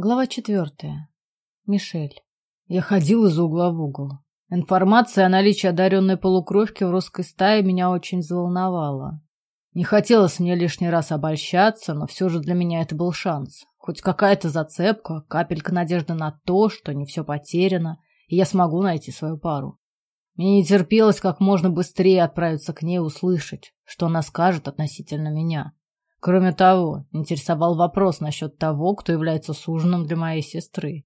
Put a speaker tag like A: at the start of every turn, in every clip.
A: Глава четвертая. Мишель. Я ходил из угла в угол. Информация о наличии одаренной полукровки в русской стае меня очень заволновала. Не хотелось мне лишний раз обольщаться, но все же для меня это был шанс. Хоть какая-то зацепка, капелька надежды на то, что не все потеряно, и я смогу найти свою пару. Мне не терпелось как можно быстрее отправиться к ней услышать, что она скажет относительно меня. Кроме того, интересовал вопрос насчет того, кто является суженым для моей сестры.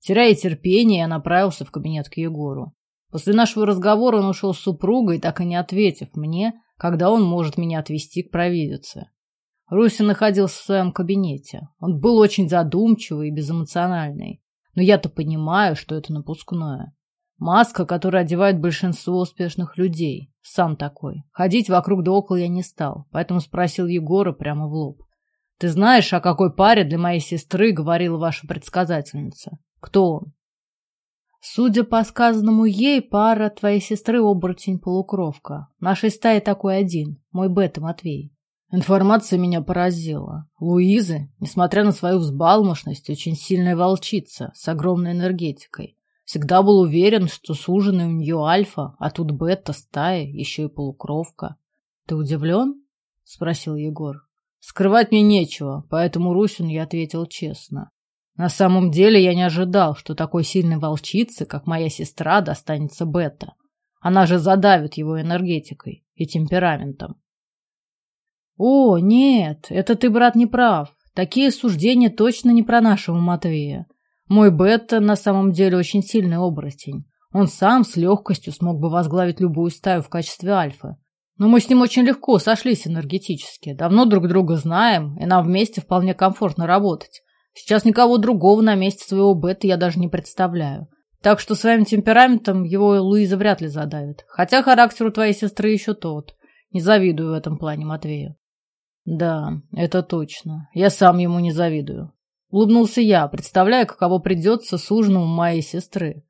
A: Теряя терпение, я направился в кабинет к Егору. После нашего разговора он ушел с супругой, так и не ответив мне, когда он может меня отвезти к провидице. Руся находился в своем кабинете. Он был очень задумчивый и безэмоциональный. Но я-то понимаю, что это напускное. Маска, которую одевает большинство успешных людей. Сам такой. Ходить вокруг да около я не стал, поэтому спросил Егора прямо в лоб. «Ты знаешь, о какой паре для моей сестры говорила ваша предсказательница? Кто он?» «Судя по сказанному ей, пара твоей сестры оборотень-полукровка. Нашей стае такой один, мой Бета Матвей». Информация меня поразила. Луиза, несмотря на свою взбалмошность, очень сильная волчица с огромной энергетикой. Всегда был уверен, что суженый у нее альфа, а тут бета, стая, еще и полукровка. Ты удивлен? Спросил Егор. Скрывать мне нечего, поэтому Русин я ответил честно. На самом деле я не ожидал, что такой сильной волчице, как моя сестра, достанется бета. Она же задавит его энергетикой и темпераментом. О, нет, это ты, брат, не прав. Такие суждения точно не про нашего Матвея. Мой Бетта на самом деле очень сильный оборотень. Он сам с легкостью смог бы возглавить любую стаю в качестве альфа. Но мы с ним очень легко сошлись энергетически. Давно друг друга знаем, и нам вместе вполне комфортно работать. Сейчас никого другого на месте своего Бетта я даже не представляю. Так что своим темпераментом его Луиза вряд ли задавит. Хотя характер у твоей сестры еще тот. Не завидую в этом плане Матвею. Да, это точно. Я сам ему не завидую. Улыбнулся я, представляя, каково придется суженому моей сестры.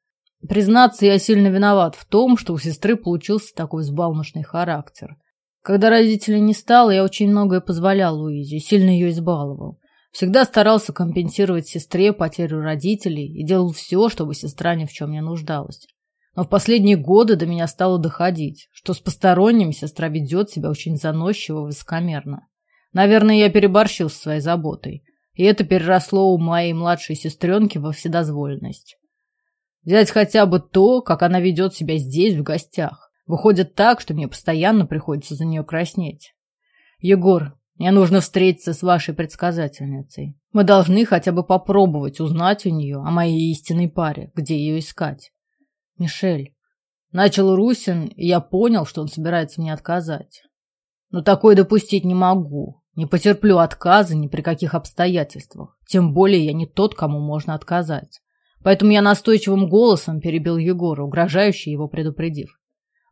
A: Признаться, я сильно виноват в том, что у сестры получился такой взбалмошный характер. Когда родителей не стало, я очень многое позволял Луизе, сильно ее избаловал. Всегда старался компенсировать сестре потерю родителей и делал все, чтобы сестра ни в чем не нуждалась. Но в последние годы до меня стало доходить, что с посторонними сестра ведет себя очень заносчиво и высокомерно. Наверное, я переборщил со своей заботой и это переросло у моей младшей сестренки во вседозволенность. Взять хотя бы то, как она ведет себя здесь, в гостях. Выходит так, что мне постоянно приходится за нее краснеть. Егор, мне нужно встретиться с вашей предсказательницей. Мы должны хотя бы попробовать узнать у нее о моей истинной паре, где ее искать. Мишель. Начал Русин, и я понял, что он собирается мне отказать. Но такое допустить не могу. Не потерплю отказа ни при каких обстоятельствах. Тем более я не тот, кому можно отказать. Поэтому я настойчивым голосом перебил Егора, угрожающе его предупредив.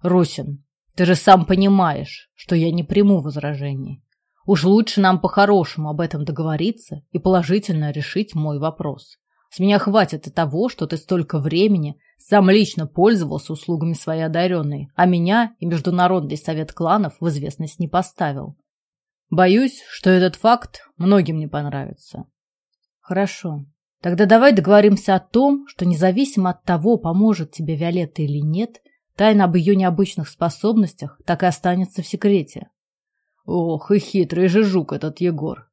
A: «Русин, ты же сам понимаешь, что я не приму возражений. Уж лучше нам по-хорошему об этом договориться и положительно решить мой вопрос. С меня хватит и того, что ты столько времени сам лично пользовался услугами своей одаренной, а меня и Международный совет кланов в известность не поставил. Боюсь, что этот факт многим не понравится. Хорошо. Тогда давай договоримся о том, что независимо от того, поможет тебе Виолетта или нет, тайна об ее необычных способностях так и останется в секрете. Ох, и хитрый же жук этот Егор.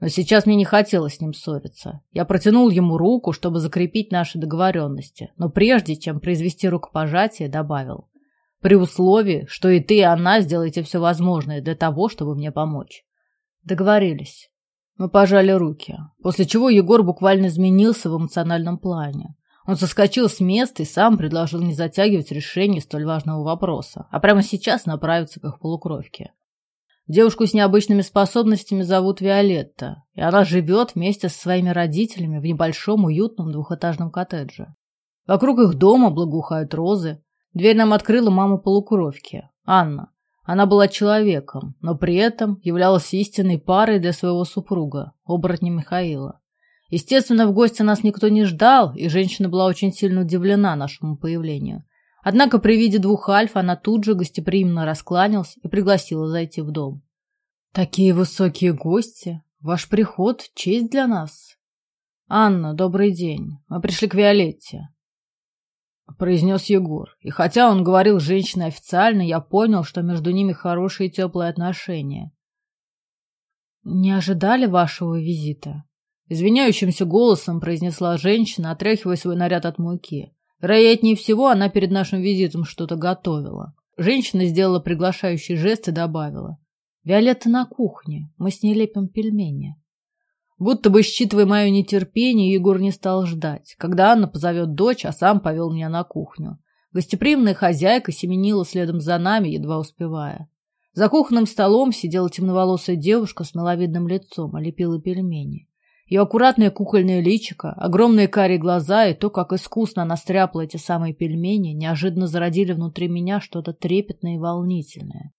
A: Но сейчас мне не хотелось с ним ссориться. Я протянул ему руку, чтобы закрепить наши договоренности, но прежде чем произвести рукопожатие, добавил. При условии, что и ты, и она сделаете все возможное для того, чтобы мне помочь. Договорились. Мы пожали руки, после чего Егор буквально изменился в эмоциональном плане. Он соскочил с места и сам предложил не затягивать решение столь важного вопроса, а прямо сейчас направиться к их полукровке. Девушку с необычными способностями зовут Виолетта, и она живет вместе со своими родителями в небольшом уютном двухэтажном коттедже. Вокруг их дома благоухают розы, Дверь нам открыла мама полукровки, Анна. Она была человеком, но при этом являлась истинной парой для своего супруга, оборотня Михаила. Естественно, в гости нас никто не ждал, и женщина была очень сильно удивлена нашему появлению. Однако при виде двух альф она тут же гостеприимно раскланялась и пригласила зайти в дом. «Такие высокие гости! Ваш приход — честь для нас!» «Анна, добрый день. Мы пришли к Виолетте», — произнес Егор. И хотя он говорил женщине официально, я понял, что между ними хорошие и теплые отношения. «Не ожидали вашего визита?» Извиняющимся голосом произнесла женщина, отряхивая свой наряд от муки. Вероятнее всего, она перед нашим визитом что-то готовила. Женщина сделала приглашающий жест и добавила. «Виолетта на кухне. Мы с ней лепим пельмени». Будто бы считывая мое нетерпение, Егор не стал ждать, когда Анна позовет дочь, а сам повел меня на кухню. Гостеприимная хозяйка семенила следом за нами, едва успевая. За кухонным столом сидела темноволосая девушка с миловидным лицом, и лепила пельмени. Ее аккуратное кукольное личико, огромные карие глаза и то, как искусно она стряпала эти самые пельмени, неожиданно зародили внутри меня что-то трепетное и волнительное.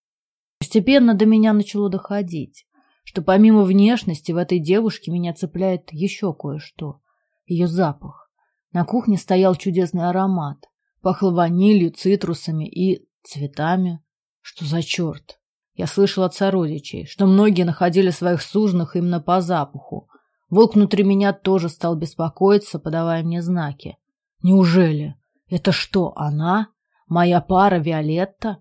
A: Постепенно до меня начало доходить что помимо внешности в этой девушке меня цепляет еще кое-что. Ее запах. На кухне стоял чудесный аромат. Пахло ванилью, цитрусами и цветами. Что за черт? Я слышал от сородичей, что многие находили своих сужных именно по запаху. Волк внутри меня тоже стал беспокоиться, подавая мне знаки. Неужели? Это что, она? Моя пара Виолетта?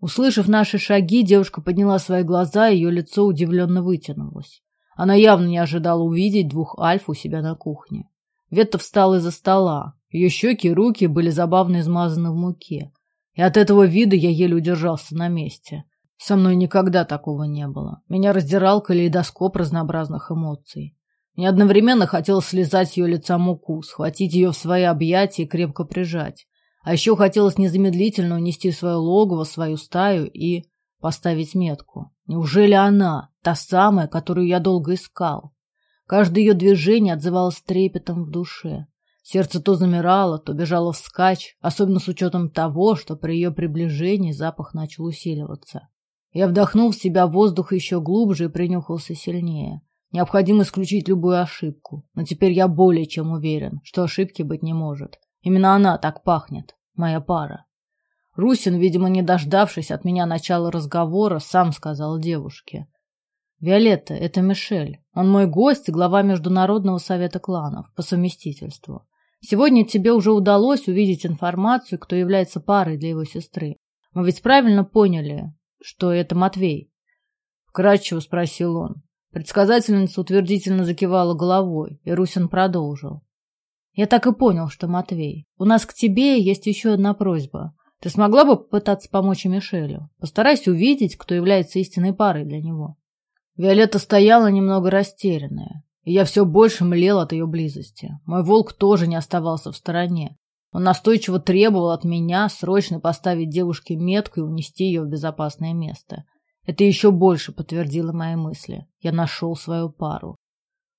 A: Услышав наши шаги, девушка подняла свои глаза, и ее лицо удивленно вытянулось. Она явно не ожидала увидеть двух альф у себя на кухне. Ветта встала из-за стола. Ее щеки и руки были забавно измазаны в муке. И от этого вида я еле удержался на месте. Со мной никогда такого не было. Меня раздирал калейдоскоп разнообразных эмоций. Мне одновременно хотелось слезать с ее лица муку, схватить ее в свои объятия и крепко прижать. А еще хотелось незамедлительно унести свое логово, свою стаю и поставить метку. Неужели она, та самая, которую я долго искал? Каждое ее движение отзывалось трепетом в душе. Сердце то замирало, то бежало вскачь, особенно с учетом того, что при ее приближении запах начал усиливаться. Я вдохнул в себя воздух еще глубже и принюхался сильнее. Необходимо исключить любую ошибку, но теперь я более чем уверен, что ошибки быть не может. Именно она так пахнет моя пара. Русин, видимо, не дождавшись от меня начала разговора, сам сказал девушке. «Виолетта, это Мишель. Он мой гость и глава Международного совета кланов по совместительству. Сегодня тебе уже удалось увидеть информацию, кто является парой для его сестры. Мы ведь правильно поняли, что это Матвей?» Вкратчиво спросил он. Предсказательница утвердительно закивала головой, и Русин продолжил. Я так и понял, что Матвей. У нас к тебе есть еще одна просьба. Ты смогла бы попытаться помочь Мишелю? Постарайся увидеть, кто является истинной парой для него. Виолетта стояла немного растерянная, и я все больше млел от ее близости. Мой волк тоже не оставался в стороне. Он настойчиво требовал от меня срочно поставить девушке метку и унести ее в безопасное место. Это еще больше подтвердило мои мысли. Я нашел свою пару.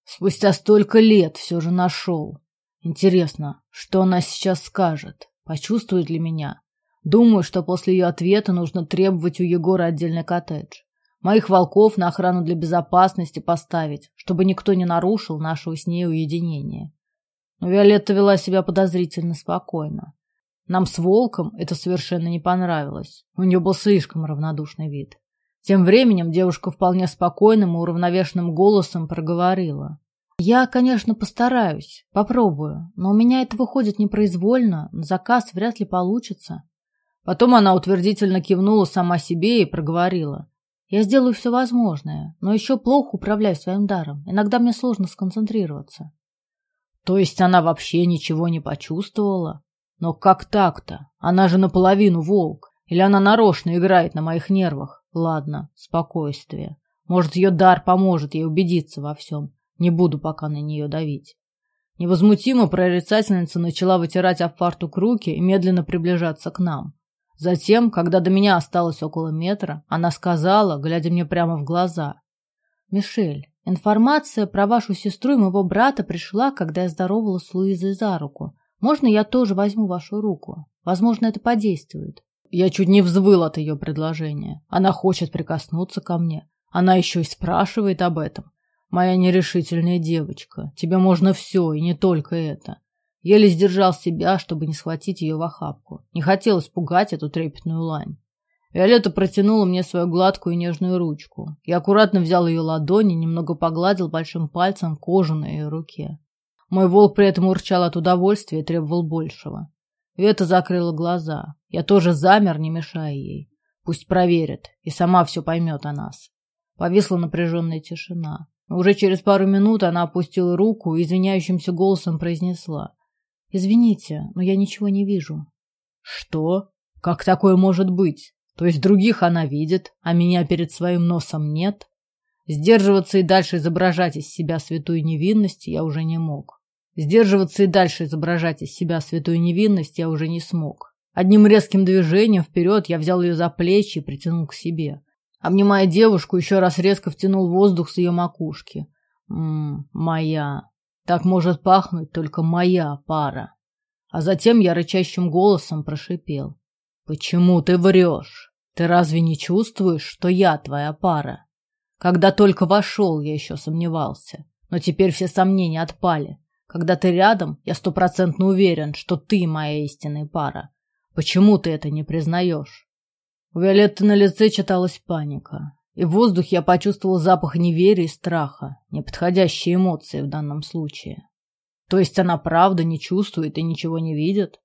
A: Спустя столько лет все же нашел. Интересно, что она сейчас скажет? Почувствует ли меня? Думаю, что после ее ответа нужно требовать у Егора отдельный коттедж. Моих волков на охрану для безопасности поставить, чтобы никто не нарушил нашего с ней уединения. Но Виолетта вела себя подозрительно спокойно. Нам с волком это совершенно не понравилось. У нее был слишком равнодушный вид. Тем временем девушка вполне спокойным и уравновешенным голосом проговорила. Я, конечно, постараюсь, попробую, но у меня это выходит непроизвольно, на заказ вряд ли получится. Потом она утвердительно кивнула сама себе и проговорила. Я сделаю все возможное, но еще плохо управляю своим даром. Иногда мне сложно сконцентрироваться. То есть она вообще ничего не почувствовала? Но как так-то? Она же наполовину волк. Или она нарочно играет на моих нервах? Ладно, спокойствие. Может, ее дар поможет ей убедиться во всем. Не буду пока на нее давить. Невозмутимо прорицательница начала вытирать об фартук руки и медленно приближаться к нам. Затем, когда до меня осталось около метра, она сказала, глядя мне прямо в глаза. «Мишель, информация про вашу сестру и моего брата пришла, когда я здоровалась с Луизой за руку. Можно я тоже возьму вашу руку? Возможно, это подействует». Я чуть не взвыл от ее предложения. Она хочет прикоснуться ко мне. Она еще и спрашивает об этом. Моя нерешительная девочка, тебе можно все, и не только это. Еле сдержал себя, чтобы не схватить ее в охапку. Не хотел испугать эту трепетную лань. Виолетта протянула мне свою гладкую и нежную ручку. Я аккуратно взял ее ладони, немного погладил большим пальцем кожу на ее руке. Мой волк при этом урчал от удовольствия и требовал большего. Вета закрыла глаза. Я тоже замер, не мешая ей. Пусть проверит и сама все поймет о нас. Повисла напряженная тишина. Уже через пару минут она опустила руку и извиняющимся голосом произнесла. «Извините, но я ничего не вижу». «Что? Как такое может быть? То есть других она видит, а меня перед своим носом нет?» Сдерживаться и дальше изображать из себя святую невинность я уже не мог. Сдерживаться и дальше изображать из себя святую невинность я уже не смог. Одним резким движением вперед я взял ее за плечи и притянул к себе. Обнимая девушку, еще раз резко втянул воздух с ее макушки. Ммм, моя. Так может пахнуть только моя пара. А затем я рычащим голосом прошипел. «Почему ты врешь? Ты разве не чувствуешь, что я твоя пара?» Когда только вошел, я еще сомневался. Но теперь все сомнения отпали. Когда ты рядом, я стопроцентно уверен, что ты моя истинная пара. Почему ты это не признаешь? У Виолетты на лице читалась паника. И в воздухе я почувствовал запах неверия и страха, неподходящие эмоции в данном случае. То есть она правда не чувствует и ничего не видит?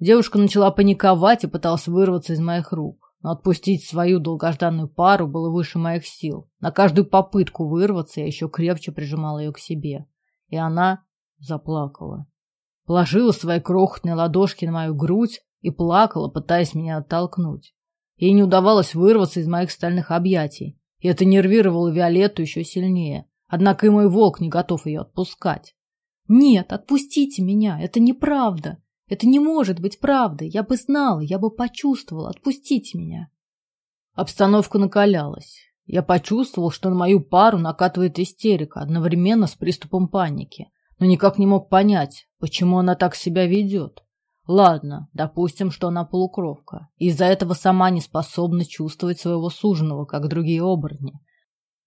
A: Девушка начала паниковать и пыталась вырваться из моих рук. Но отпустить свою долгожданную пару было выше моих сил. На каждую попытку вырваться я еще крепче прижимала ее к себе. И она заплакала. Положила свои крохотные ладошки на мою грудь и плакала, пытаясь меня оттолкнуть. Ей не удавалось вырваться из моих стальных объятий, и это нервировало Виолетту еще сильнее. Однако и мой волк не готов ее отпускать. «Нет, отпустите меня, это неправда!» Это не может быть правдой. Я бы знала, я бы почувствовала. Отпустите меня. Обстановка накалялась. Я почувствовал, что на мою пару накатывает истерика, одновременно с приступом паники, но никак не мог понять, почему она так себя ведет. Ладно, допустим, что она полукровка, из-за этого сама не способна чувствовать своего суженого, как другие оборотни.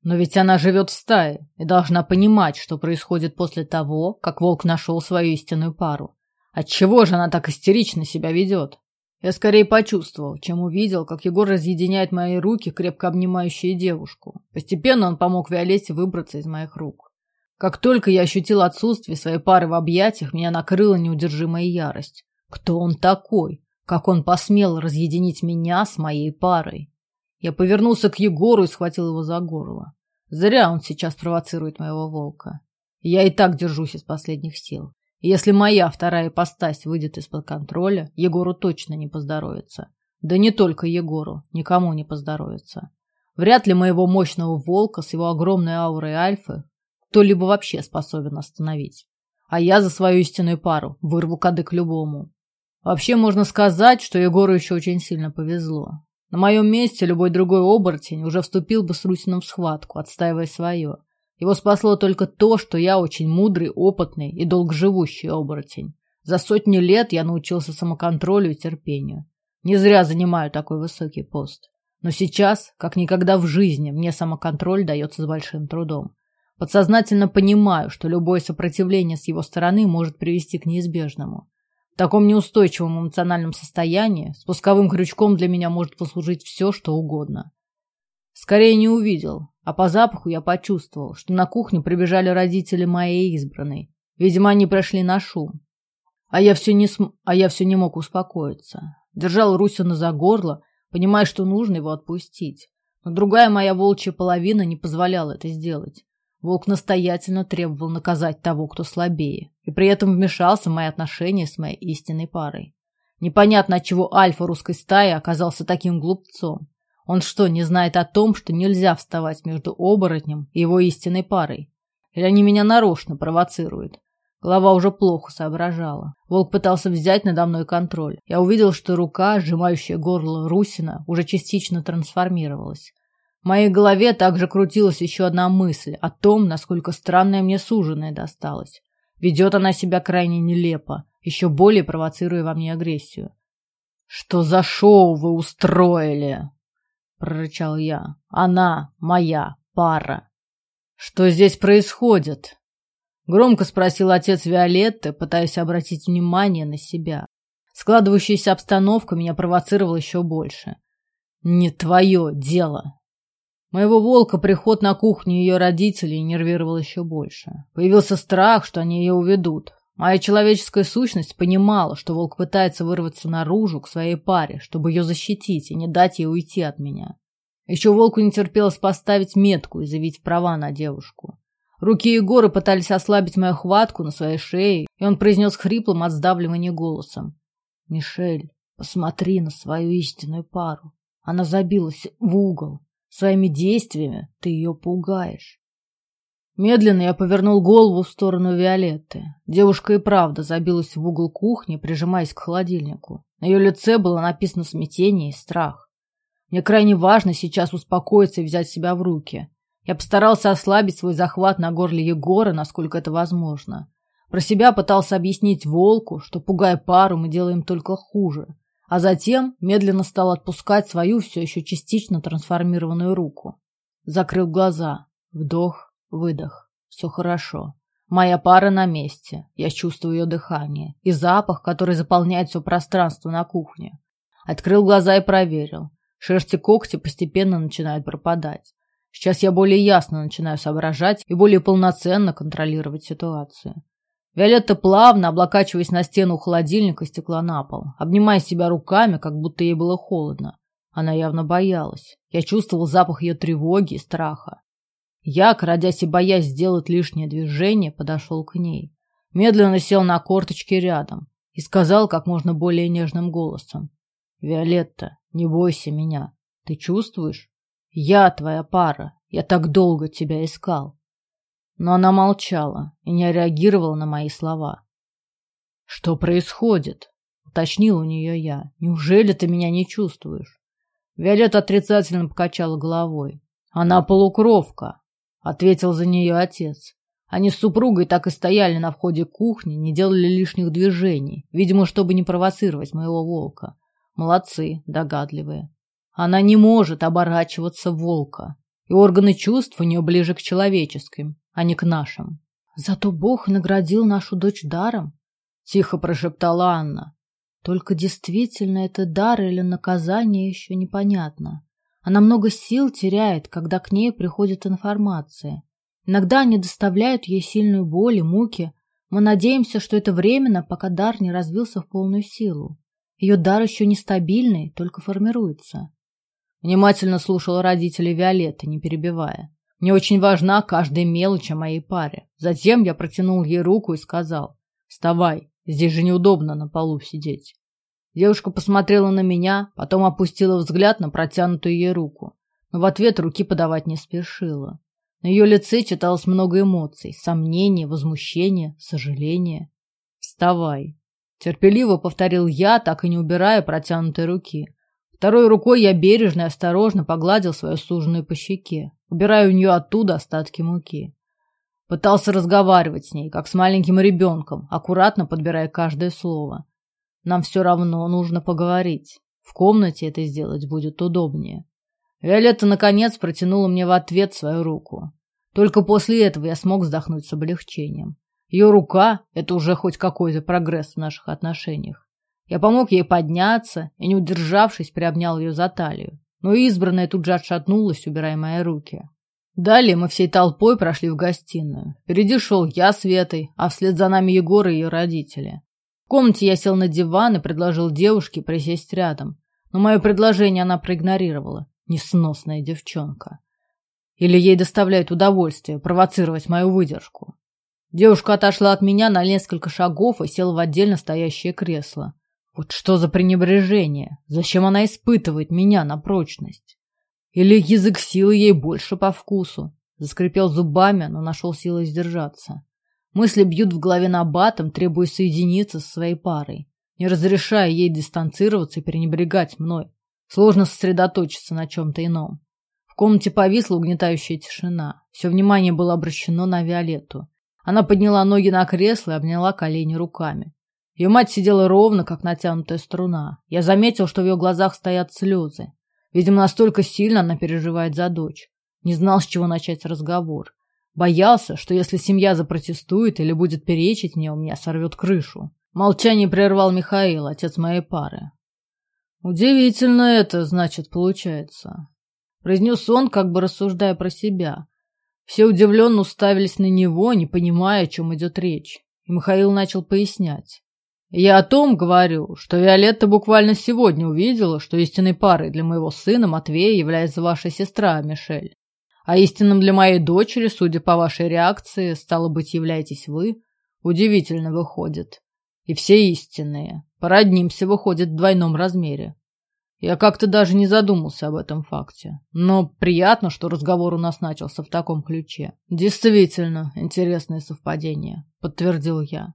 A: Но ведь она живет в стае и должна понимать, что происходит после того, как волк нашел свою истинную пару. Отчего же она так истерично себя ведет? Я скорее почувствовал, чем увидел, как Егор разъединяет мои руки, крепко обнимающие девушку. Постепенно он помог Виолетте выбраться из моих рук. Как только я ощутил отсутствие своей пары в объятиях, меня накрыла неудержимая ярость. Кто он такой? Как он посмел разъединить меня с моей парой? Я повернулся к Егору и схватил его за горло. Зря он сейчас провоцирует моего волка. Я и так держусь из последних сил. Если моя вторая ипостась выйдет из-под контроля, Егору точно не поздоровится. Да не только Егору, никому не поздоровится. Вряд ли моего мощного волка с его огромной аурой альфы кто-либо вообще способен остановить. А я за свою истинную пару вырву кадык любому. Вообще можно сказать, что Егору еще очень сильно повезло. На моем месте любой другой оборотень уже вступил бы с Русином в схватку, отстаивая свое. Его спасло только то, что я очень мудрый, опытный и долгоживущий оборотень. За сотни лет я научился самоконтролю и терпению. Не зря занимаю такой высокий пост. Но сейчас, как никогда в жизни, мне самоконтроль дается с большим трудом. Подсознательно понимаю, что любое сопротивление с его стороны может привести к неизбежному. Таком неустойчивом эмоциональном состоянии спусковым крючком для меня может послужить все, что угодно. Скорее не увидел, а по запаху я почувствовал, что на кухню прибежали родители моей избранной. Видимо, они прошли на шум. А я все не, см... а я все не мог успокоиться. Держал Русина за горло, понимая, что нужно его отпустить. Но другая моя волчья половина не позволяла это сделать. Волк настоятельно требовал наказать того, кто слабее, и при этом вмешался в мои отношения с моей истинной парой. Непонятно, от чего альфа русской стаи оказался таким глупцом. Он что, не знает о том, что нельзя вставать между оборотнем и его истинной парой? Или они меня нарочно провоцируют? Голова уже плохо соображала. Волк пытался взять надо мной контроль. Я увидел, что рука, сжимающая горло Русина, уже частично трансформировалась. Моей голове также крутилась еще одна мысль о том, насколько странная мне суженая досталась. Ведет она себя крайне нелепо, еще более провоцируя во мне агрессию. «Что за шоу вы устроили?» прорычал я. Она моя пара. Что здесь происходит? Громко спросил отец Виолетты, пытаясь обратить внимание на себя. Складывающаяся обстановка меня провоцировала еще больше. Не твое дело. Моего волка приход на кухню ее родителей нервировал еще больше. Появился страх, что они ее уведут. Моя человеческая сущность понимала, что волк пытается вырваться наружу к своей паре, чтобы ее защитить и не дать ей уйти от меня. Еще волку не терпелось поставить метку и заявить права на девушку. Руки Егора пытались ослабить мою хватку на своей шее, и он произнес хриплым от сдавливания голосом. «Мишель, посмотри на свою истинную пару. Она забилась в угол. Своими действиями ты ее пугаешь. Медленно я повернул голову в сторону Виолетты. Девушка и правда забилась в угол кухни, прижимаясь к холодильнику. На ее лице было написано смятение и страх. Мне крайне важно сейчас успокоиться и взять себя в руки. Я постарался ослабить свой захват на горле Егора, насколько это возможно. Про себя пытался объяснить волку, что, пугая пару, мы делаем только хуже а затем медленно стал отпускать свою все еще частично трансформированную руку. Закрыл глаза. Вдох, выдох. Все хорошо. Моя пара на месте. Я чувствую ее дыхание и запах, который заполняет все пространство на кухне. Открыл глаза и проверил. Шерсть и когти постепенно начинают пропадать. Сейчас я более ясно начинаю соображать и более полноценно контролировать ситуацию. Виолетта плавно, облокачиваясь на стену холодильника, стекла на пол, обнимая себя руками, как будто ей было холодно. Она явно боялась. Я чувствовал запах ее тревоги и страха. Я, родясь и боясь сделать лишнее движение, подошел к ней. Медленно сел на корточки рядом и сказал как можно более нежным голосом. «Виолетта, не бойся меня. Ты чувствуешь? Я твоя пара. Я так долго тебя искал. Но она молчала и не реагировала на мои слова. «Что происходит?» — уточнил у нее я. «Неужели ты меня не чувствуешь?» Виолетта отрицательно покачала головой. «Она полукровка», — ответил за нее отец. Они с супругой так и стояли на входе кухни, не делали лишних движений, видимо, чтобы не провоцировать моего волка. Молодцы, догадливые. Она не может оборачиваться волка, и органы чувств у нее ближе к человеческим а не к нашим. Зато Бог наградил нашу дочь даром, тихо прошептала Анна. Только действительно это дар или наказание еще непонятно. Она много сил теряет, когда к ней приходит информация. Иногда они доставляют ей сильную боль и муки. Мы надеемся, что это временно, пока дар не развился в полную силу. Ее дар еще нестабильный, только формируется. Внимательно слушала родителей Виолетты, не перебивая. Мне очень важна каждая мелочь о моей паре. Затем я протянул ей руку и сказал, «Вставай, здесь же неудобно на полу сидеть». Девушка посмотрела на меня, потом опустила взгляд на протянутую ей руку, но в ответ руки подавать не спешила. На ее лице читалось много эмоций, сомнения, возмущения, сожаления. «Вставай!» Терпеливо повторил я, так и не убирая протянутой руки. Второй рукой я бережно и осторожно погладил свою суженую по щеке убирая у нее оттуда остатки муки. Пытался разговаривать с ней, как с маленьким ребенком, аккуратно подбирая каждое слово. Нам все равно нужно поговорить. В комнате это сделать будет удобнее. Виолетта, наконец, протянула мне в ответ свою руку. Только после этого я смог вздохнуть с облегчением. Ее рука — это уже хоть какой-то прогресс в наших отношениях. Я помог ей подняться и, не удержавшись, приобнял ее за талию но избранная тут же отшатнулась, убирая мои руки. Далее мы всей толпой прошли в гостиную. Впереди шел я с Ветой, а вслед за нами Егор и ее родители. В комнате я сел на диван и предложил девушке присесть рядом. Но мое предложение она проигнорировала. Несносная девчонка. Или ей доставляет удовольствие провоцировать мою выдержку. Девушка отошла от меня на несколько шагов и села в отдельно стоящее кресло. Вот что за пренебрежение? Зачем она испытывает меня на прочность? Или язык силы ей больше по вкусу? Заскрипел зубами, но нашел силы сдержаться. Мысли бьют в голове на батом, требуя соединиться со своей парой, не разрешая ей дистанцироваться и пренебрегать мной. Сложно сосредоточиться на чем-то ином. В комнате повисла угнетающая тишина. Все внимание было обращено на Виолетту. Она подняла ноги на кресло и обняла колени руками. Ее мать сидела ровно, как натянутая струна. Я заметил, что в ее глазах стоят слезы. Видимо, настолько сильно она переживает за дочь. Не знал, с чего начать разговор. Боялся, что если семья запротестует или будет перечить мне, у меня сорвет крышу. Молчание прервал Михаил, отец моей пары. Удивительно это, значит, получается. произнес он, как бы рассуждая про себя. Все удивленно уставились на него, не понимая, о чем идет речь. И Михаил начал пояснять. Я о том говорю, что Виолетта буквально сегодня увидела, что истинной парой для моего сына Матвея является ваша сестра Мишель. А истинным для моей дочери, судя по вашей реакции, стало быть, являетесь вы. Удивительно выходит. И все истинные. Породнимся выходит в двойном размере. Я как-то даже не задумался об этом факте. Но приятно, что разговор у нас начался в таком ключе. Действительно, интересное совпадение, подтвердил я.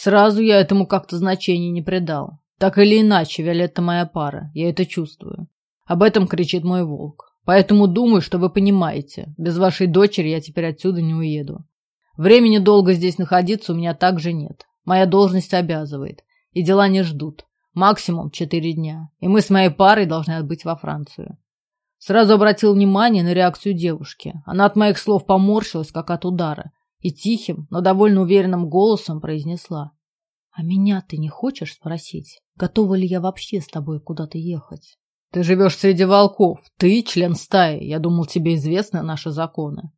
A: Сразу я этому как-то значения не придал. Так или иначе, Виолетта моя пара, я это чувствую. Об этом кричит мой волк. Поэтому думаю, что вы понимаете, без вашей дочери я теперь отсюда не уеду. Времени долго здесь находиться у меня также нет. Моя должность обязывает, и дела не ждут. Максимум четыре дня, и мы с моей парой должны отбыть во Францию. Сразу обратил внимание на реакцию девушки. Она от моих слов поморщилась, как от удара, и тихим, но довольно уверенным голосом произнесла. «А меня ты не хочешь спросить, готова ли я вообще с тобой куда-то ехать?» «Ты живешь среди волков, ты член стаи, я думал, тебе известны наши законы».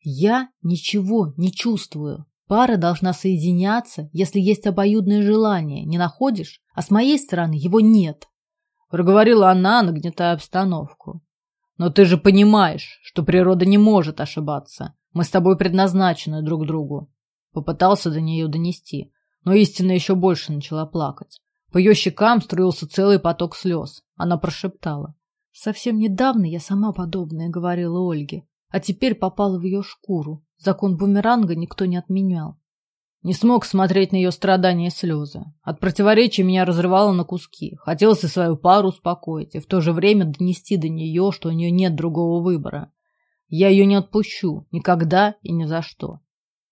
A: «Я ничего не чувствую. Пара должна соединяться, если есть обоюдное желание, не находишь? А с моей стороны его нет. Проговорила она, нагнетая обстановку. Но ты же понимаешь, что природа не может ошибаться. Мы с тобой предназначены друг другу. Попытался до нее донести, но истина еще больше начала плакать. По ее щекам струился целый поток слез. Она прошептала. Совсем недавно я сама подобное говорила Ольге, а теперь попала в ее шкуру. Закон бумеранга никто не отменял. Не смог смотреть на ее страдания и слезы. От противоречия меня разрывало на куски. Хотелось и свою пару успокоить, и в то же время донести до нее, что у нее нет другого выбора. Я ее не отпущу. Никогда и ни за что.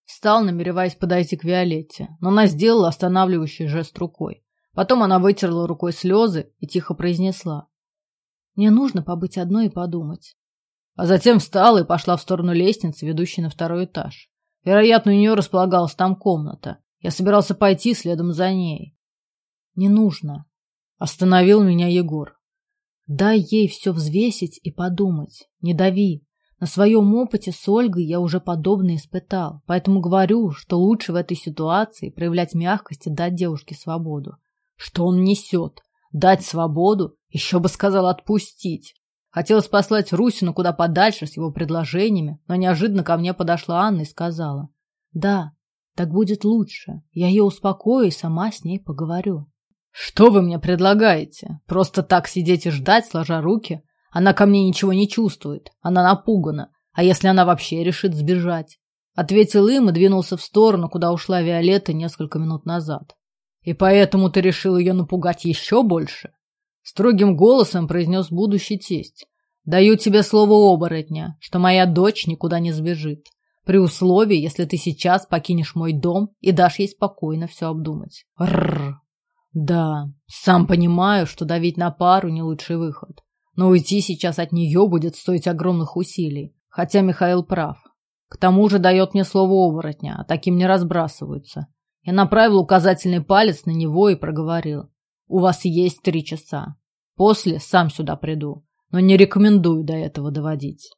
A: Встал, намереваясь подойти к Виолетте, но она сделала останавливающий жест рукой. Потом она вытерла рукой слезы и тихо произнесла. «Мне нужно побыть одной и подумать а затем встала и пошла в сторону лестницы, ведущей на второй этаж. Вероятно, у нее располагалась там комната. Я собирался пойти следом за ней. «Не нужно», — остановил меня Егор. «Дай ей все взвесить и подумать. Не дави. На своем опыте с Ольгой я уже подобное испытал, поэтому говорю, что лучше в этой ситуации проявлять мягкость и дать девушке свободу. Что он несет? Дать свободу? Еще бы сказал отпустить. Хотелось послать Русину куда подальше с его предложениями, но неожиданно ко мне подошла Анна и сказала. «Да, так будет лучше. Я ее успокою и сама с ней поговорю». «Что вы мне предлагаете? Просто так сидеть и ждать, сложа руки? Она ко мне ничего не чувствует. Она напугана. А если она вообще решит сбежать?» Ответил им и двинулся в сторону, куда ушла Виолетта несколько минут назад. «И поэтому ты решил ее напугать еще больше?» Строгим голосом произнес будущий тесть. «Даю тебе слово оборотня, что моя дочь никуда не сбежит, при условии, если ты сейчас покинешь мой дом и дашь ей спокойно все обдумать». Рррр. Да, сам понимаю, что давить на пару не лучший выход. Но уйти сейчас от нее будет стоить огромных усилий. Хотя Михаил прав. К тому же дает мне слово оборотня, а таким не разбрасываются. Я направил указательный палец на него и проговорил. У вас есть три часа. После сам сюда приду, но не рекомендую до этого доводить.